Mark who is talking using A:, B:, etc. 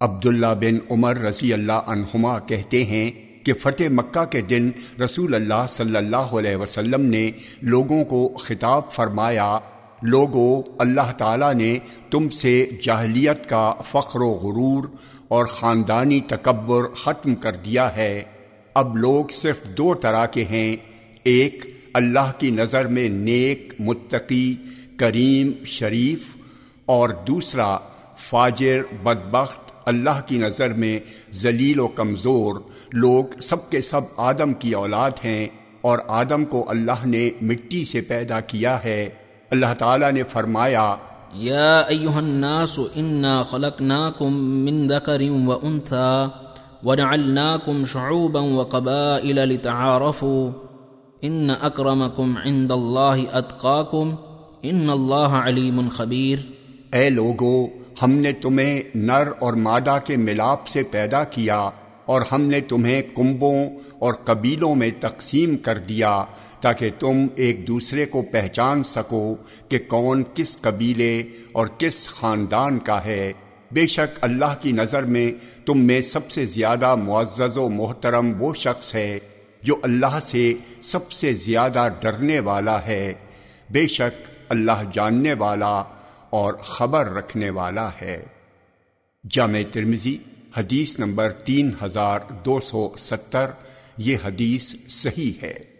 A: عبداللہ بن عمر رضی اللہ عنہما کہتے ہیں کہ فتح مکہ کے دن رسول اللہ صلی اللہ علیہ وسلم نے لوگوں کو خطاب فرمایا لوگوں اللہ تعالیٰ نے تم سے جاہلیت کا فخر و غرور اور خاندانی تکبر ختم کر دیا ہے۔ اب لوگ صرف دو طرح کے ہیں، ایک اللہ کی نظر میں نیک، متقی، کریم، شریف اور دوسرا فاجر، بدبخت اللہ کی نظر میں ذلیل و کمزور لوگ سب کے سب آدم کی اولاد ہیں اور آدم کو اللہ نے مٹی سے پیدا کیا ہے۔ اللہ تعالیٰ نے فرمایا
B: یا ایوہ الناس انا خلقناکم من ذکر و انتھا ونعلناکم شعوبا و قبائل لتعارفوا۔ ان اکرمکم عند اللہ اتقاکم۔ ان اللہ علیم خبیر۔
A: اے لوگو ہم نے تمہیں نر اور مادہ کے ملاپ سے پیدا کیا اور ہم نے تمہیں کنبوں اور قبیلوں میں تقسیم کر دیا تاکہ تم ایک دوسرے کو پہچان سکو کہ کون کس قبیلے اور کس خاندان کا ہے۔ بے شک اللہ کی نظر میں تم میں سب سے زیادہ معزز و محترم وہ شخص ہے جو اللہ سے سب سے زیادہ ڈرنے والا ہے۔ بے شک اللہ جاننے والا اور خبر رکھنے والا ہے۔ جامع ترمزی حدیث نمبر تین ہزار دو سو ستر، یہ حدیث صحیح ہے۔